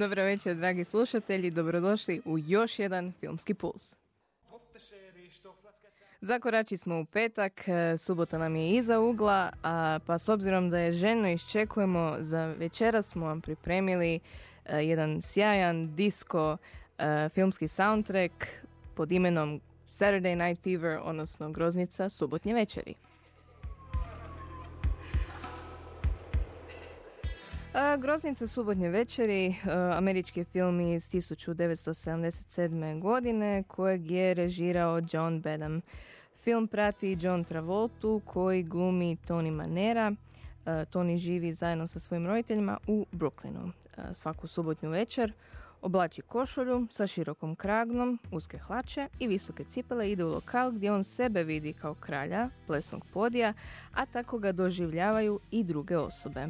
Dobro večer, dragi slušatelji, dobrodošli u još jedan Filmski puls. Zakorači smo u petak, e, subota nam je iza ugla, a, pa s obzirom da je željno iščekujemo, za večera smo vam pripremili e, jedan sjajan disco e, filmski soundtrack pod imenom Saturday Night Fever, odnosno Groznica subotnje večeri. Groznica subotnje večeri, a, američki film iz 1977. godine kojeg je režirao John Badham. Film prati John Travoltu koji glumi Tony Manera. A, Tony živi zajedno sa svojim roditeljima u Brooklynu. A, Svaku subotnju večer oblači košulju sa širokom kragnom, uske hlače i visoke cipele ide u lokal gdje on sebe vidi kao kralja plesnog podija, a tako ga doživljavaju i druge osobe.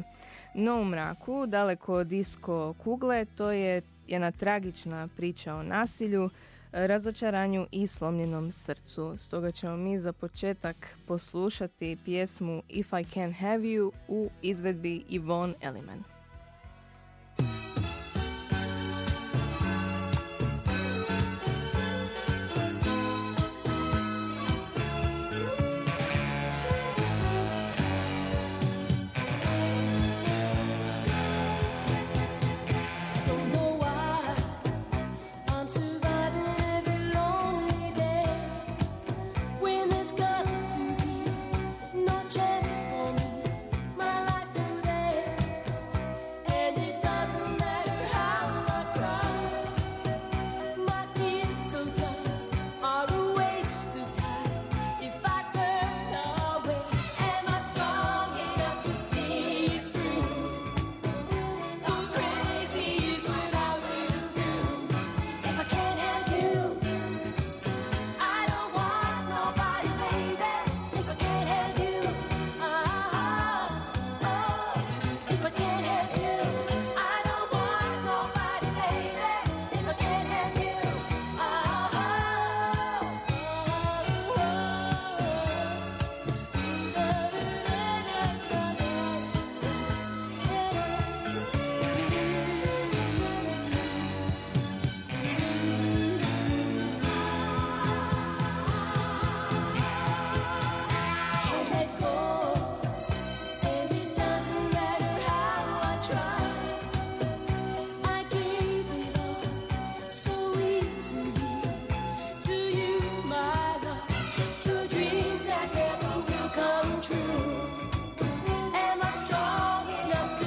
No u mraku, daleko od disko kugle, to je jedna tragična priča o nasilju, razočaranju i slomljenom srcu. Stoga ćemo mi za početak poslušati pjesmu If I Can Have You u izvedbi Yvonne Elliman.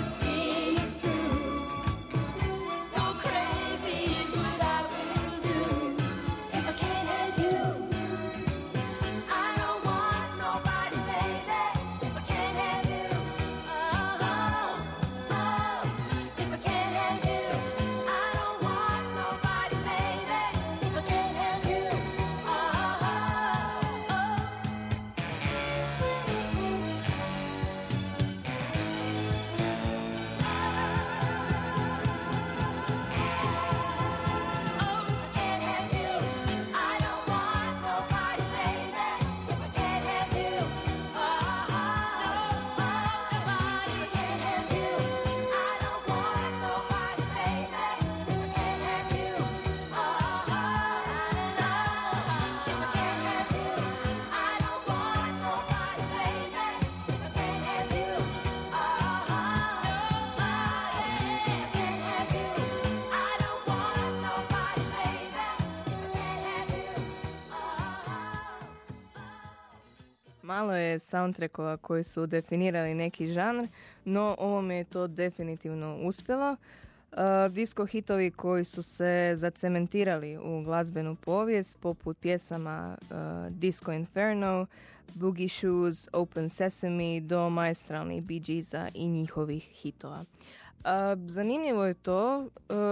See Malo je soundtrackova koji su definirali neki žanr, no ovome je to definitivno uspjelo. Uh, disco hitovi koji su se zacementirali u glazbenu povijest, poput pjesama uh, Disco Inferno, Boogie Shoes, Open Sesame, do maestralnih Bee Geesa i njihovih hitova. Zanimljivo je to e,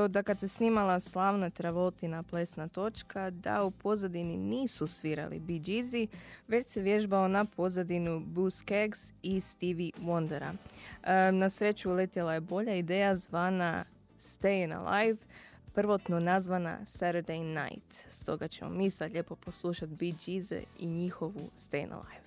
da kad se snimala slavna Travotina plesna točka da u pozadini nisu svirali Bee Geesi, već se vježbao na pozadinu Bruce Keggs i Stevie Wondera. E, na sreću uletjela je bolja ideja zvana Stayin' Alive, prvotno nazvana Saturday Night. Stoga ćemo mi sad lijepo poslušati Bee Geese i njihovu Stayin' Alive.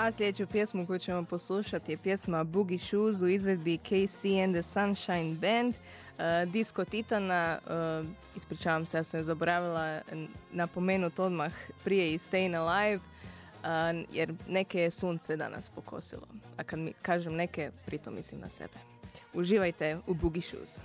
A sljedeću pjesmu koju ćemo poslušati je pjesma Boogie Shoes u izvedbi KC and the Sunshine Band. Uh, disco Titana, uh, ispričavam se, ja sam je zaboravila napomenut odmah prije i Stayin' Alive, uh, jer neke je sunce danas pokosilo. A kad mi kažem neke, pritom mislim na sebe. Uživajte u Boogie Shoes.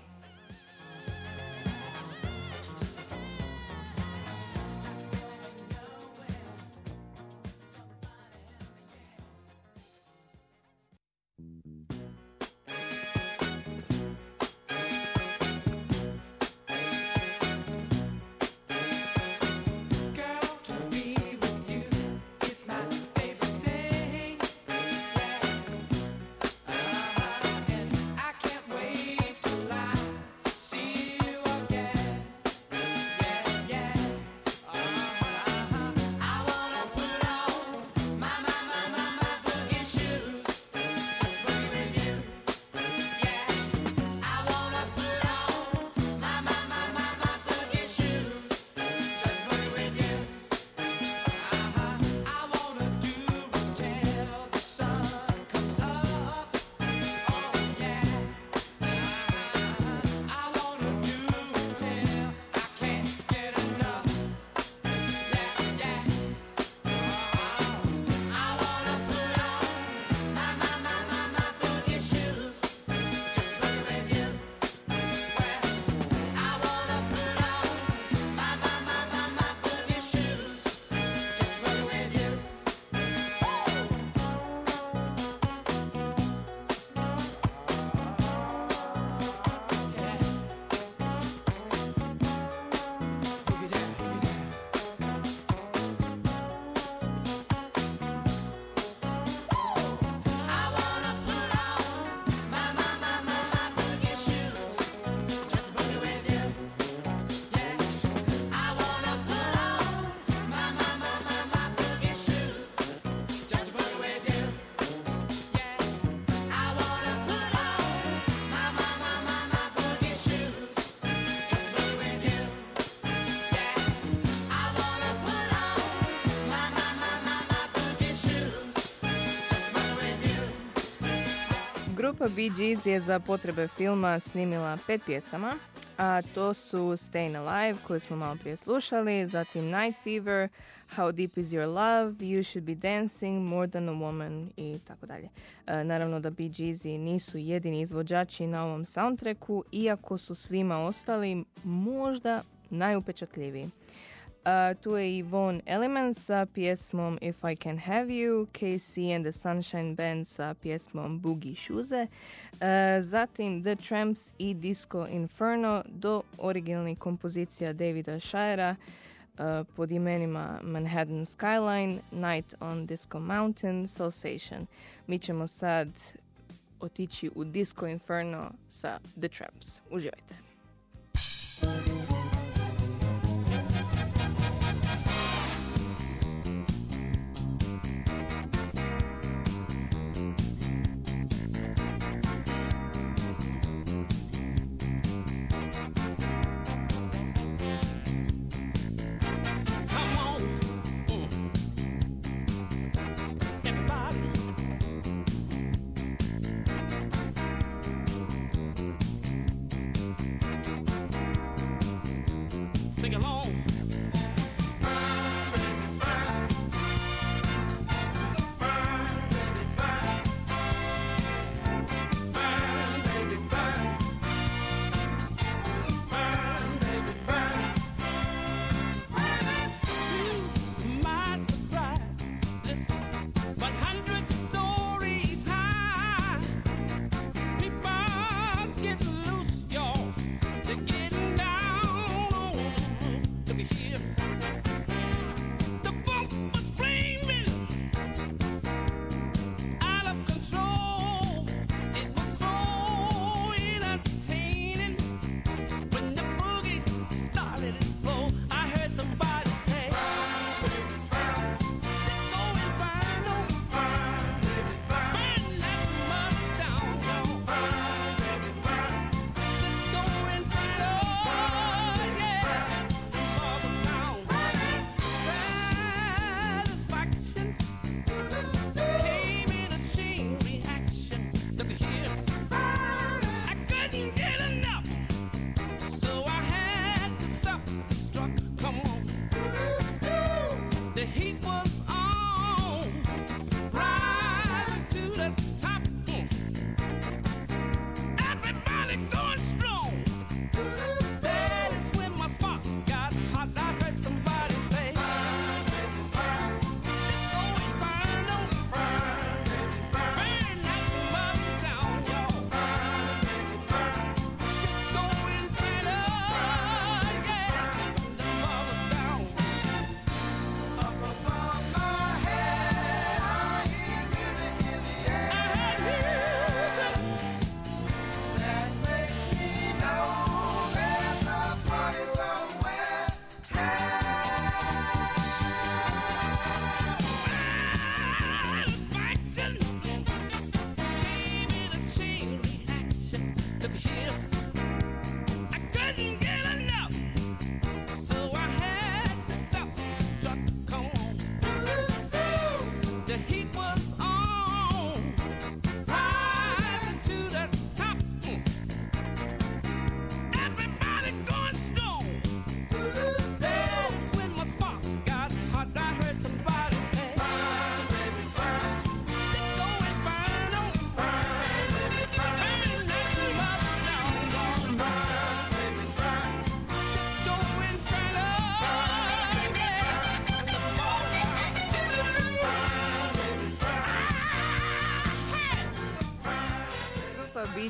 Grupa Bee Gees je za potrebe filma snimila pet pjesama, a to su Stayin' Alive, koju smo malo prije slušali, zatim Night Fever, How Deep Is Your Love, You Should Be Dancing, More Than a Woman i tako dalje. E, Naravno da Bee Geesi nisu jedini izvođači na ovom soundtracku, iako su svima ostali možda najupečatljiviji. Uh, tu je i Von Element sa pjesmom If I Can Have You, KC and the Sunshine Band sa pjesmom Boogie Shoeze, uh, zatim The Tramps i Disco Inferno do originalnih kompozicija Davida Shirera uh, pod imenima Manhattan Skyline, Night on Disco Mountain, Salsation. Mi ćemo sad otići u Disco Inferno sa The Tramps. Uživajte.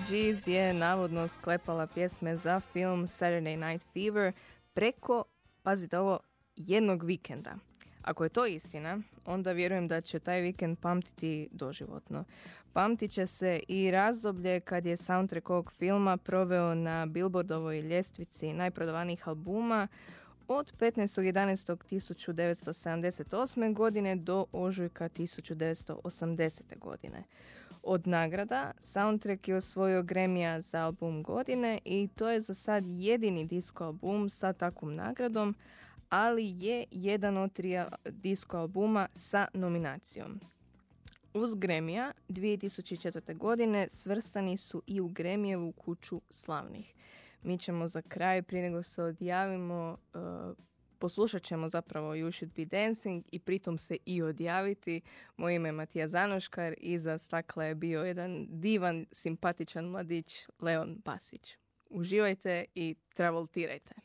Gees je navodno sklepala pjesme za film Saturday Night Fever preko, pazite ovo, jednog vikenda. Ako je to istina, onda vjerujem da će taj vikend pamtiti doživotno. Pamtit će se i razdoblje kad je soundtrack ovog filma proveo na Billboardovoj ljestvici najprodavanijih albuma od 15.11.1978. godine do ožujka 1980. godine. Od nagrada soundtrack je osvojio Gremija za album godine i to je za sad jedini disco album sa takvom nagradom, ali je jedan od tri disco albuma sa nominacijom. Uz Gremija 2004. godine svrstani su i u Gremijevu kuću slavnih. Mi ćemo za kraj, prije nego se odjavimo, uh, poslušat ćemo zapravo You Should Be Dancing i pritom se i odjaviti. Moje ime je Matija Zanoškar, iza stakla je bio jedan divan, simpatičan mladić Leon Basić. Uživajte i travoltirajte.